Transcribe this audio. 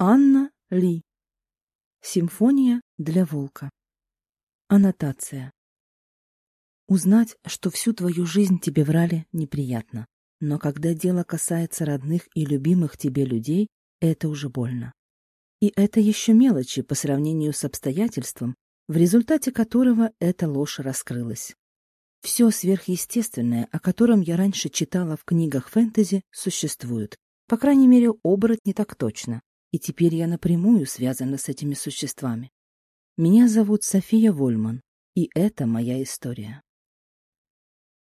Анна Ли. Симфония для волка. Аннотация. Узнать, что всю твою жизнь тебе врали, неприятно. Но когда дело касается родных и любимых тебе людей, это уже больно. И это еще мелочи по сравнению с обстоятельством, в результате которого эта ложь раскрылась. Все сверхъестественное, о котором я раньше читала в книгах фэнтези, существует. По крайней мере, оборотни так точно и теперь я напрямую связана с этими существами. Меня зовут София Вольман, и это моя история.